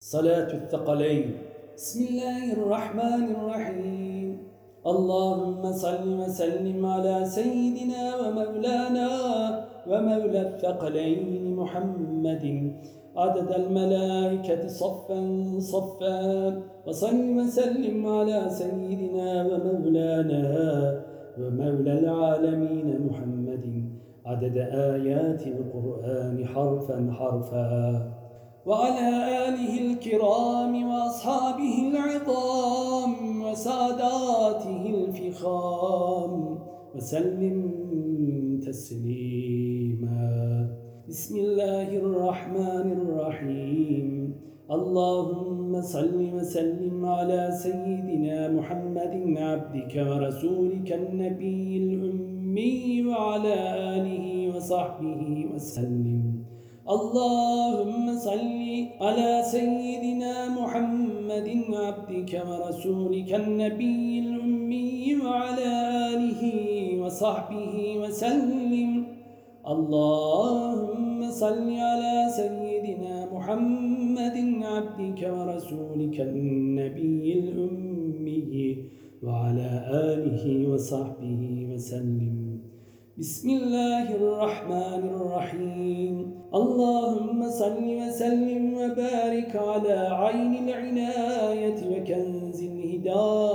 صلاة الثقلين. بسم الله الرحمن الرحيم. اللهم صل وسلم على سيدنا ومولانا ومولى الثقلين محمد. عدد الملائكة صفا صفا. وصل وسلم على سيدنا ومولانا ومولى العالمين محمد. عدد آيات القرآن حرفا حرفا. وعلى آله وسلم تسليما. بسم الله الرحمن الرحيم. اللهم صل وسلم على سيدنا محمد عبدك ورسولك النبي الأمي وعلى آله وصحبه وسلم. اللهم صل على سيدنا محمد عبدك ورسولك النبي الأمي وعلى آله وصحبه وسلم. اللهم صل على سيدنا محمد عبدك ورسولك النبي الأمي وعلى آله وصحبه وسلم. بسم الله الرحمن الرحيم. اللهم صل وسلم وبارك على عين العناية وكنز الهداية.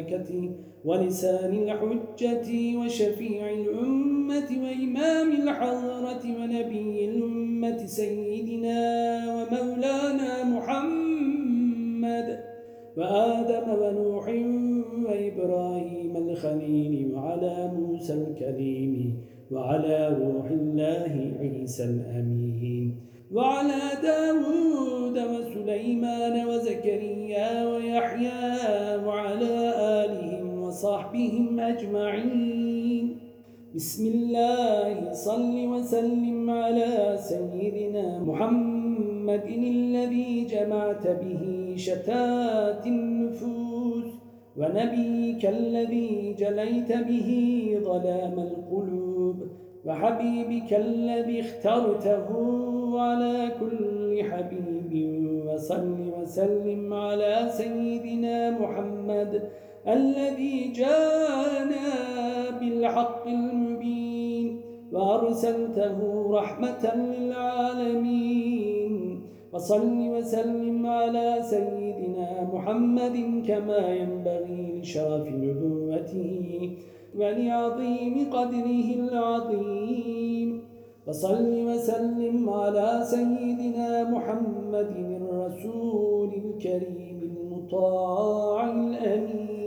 المملكة ولسان الحجة وشفيع الأمة وإمام الحضرة ونبي الأمة سيدنا ومولانا محمد وآدم ونوح وإبراهيم الخليل وعلى موسى الكريم وعلى روح الله عيسى الأمين وعلى داود وسليمان وزكريا ويحيى وعلى وصحبهم أجمعين. بسم الله صل وسلم على سيدنا محمد الذي جمعت به شتات النفوس ونبيك الذي جليت به ظلام القلوب وحبيبك الذي اخترته على كل حبيب وصل وسلم على سيدنا محمد الذي جاءنا بالحق المبين وأرسلته رحمة للعالمين. وصل وسلم على سيدنا محمد كما ينبغي لشرف نبوته ولعظيم قدره العظيم. وصل وسلم على سيدنا محمد الرسول الكريم المطاع الأمين.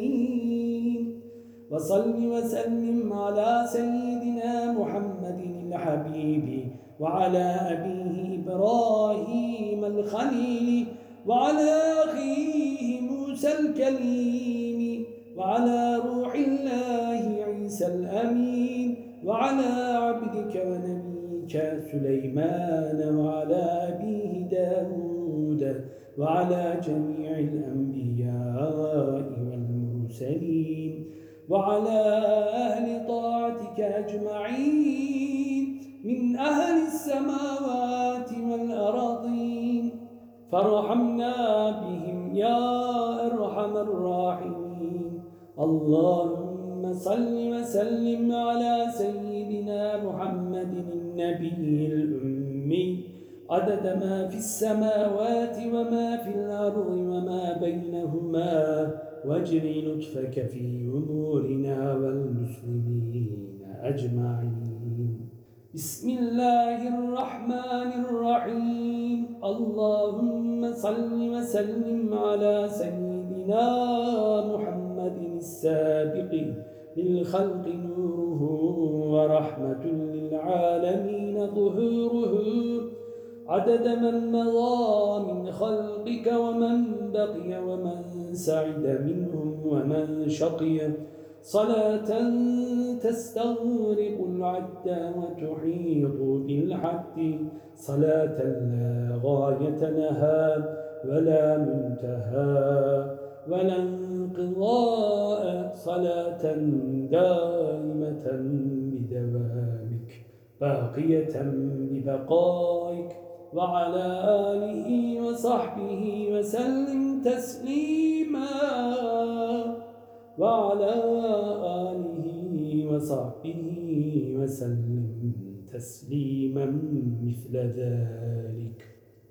وصل وسلم على سيدنا محمد الحبيب وعلى أبيه إبراهيم الخليل وعلى أخيه موسى الكليم وعلى روح الله عيسى الأمين وعلى عبدك ونبيك سليمان وعلى أبيه داود وعلى جميع الأنبياء والمرسلين. وعلى أهل طاعتك أجمعين من أهل السماوات والأراضين فارحمنا بهم يا أرحم الراحمين. اللهم صل وسلم على سيدنا محمد النبي الأمي. عدد ما في السماوات وما في الأرض وما بينهما واجري لطفك في أمورنا والمسلمين أجمعين. بسم الله الرحمن الرحيم. اللهم صل وسلم على سيدنا محمد السابق للخلق نوره ورحمة للعالمين ظهوره عدد من مضى من خلقك ومن بقي ومن سعد منهم ومن شقي. صلاة تستغرق العد وتحيط بالحد. صلاة لا غاية لها ولا منتهى. ولا انقضاء صلاة دائمة بدوامك باقية ببقائك. وعلى آله وصحبه وسلم تسليما. وعلى آله وصحبه وسلم تسليما مثل ذلك.